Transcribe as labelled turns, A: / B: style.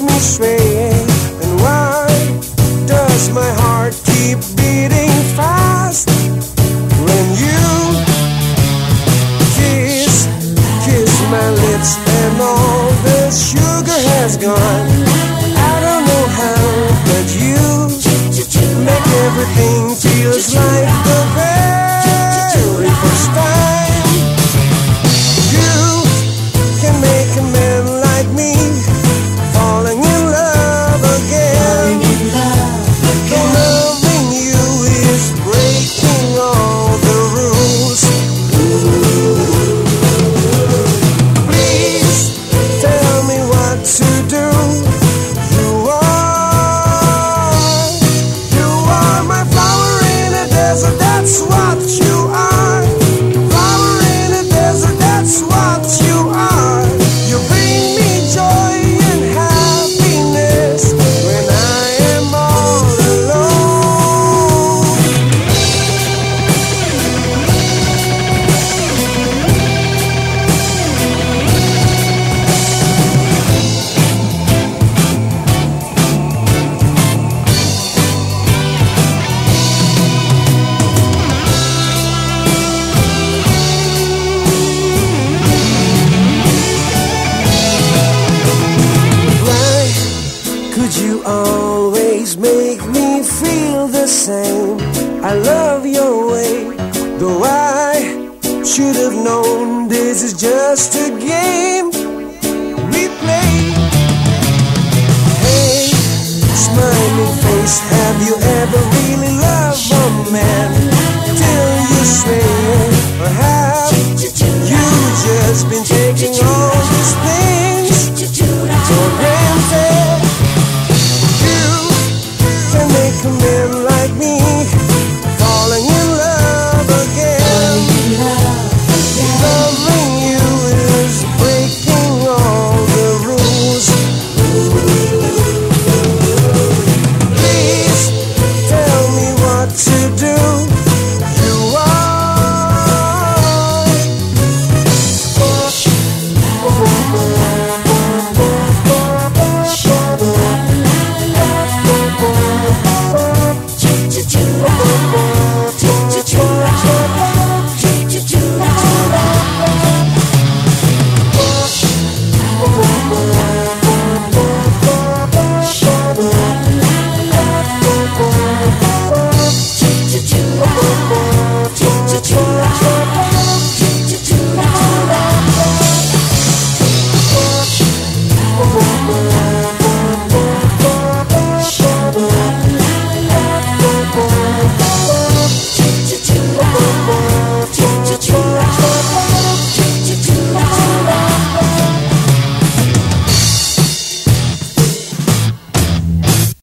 A: me sway? And why does my heart keep beating fast when you kiss, kiss my lips and all the sugar has gone? I don't know how, but you make everything feels like same. I love your way, though I should have known this is just a game we play. Hey, smiling face, have you ever really loved a man till you sway? Or have you just been?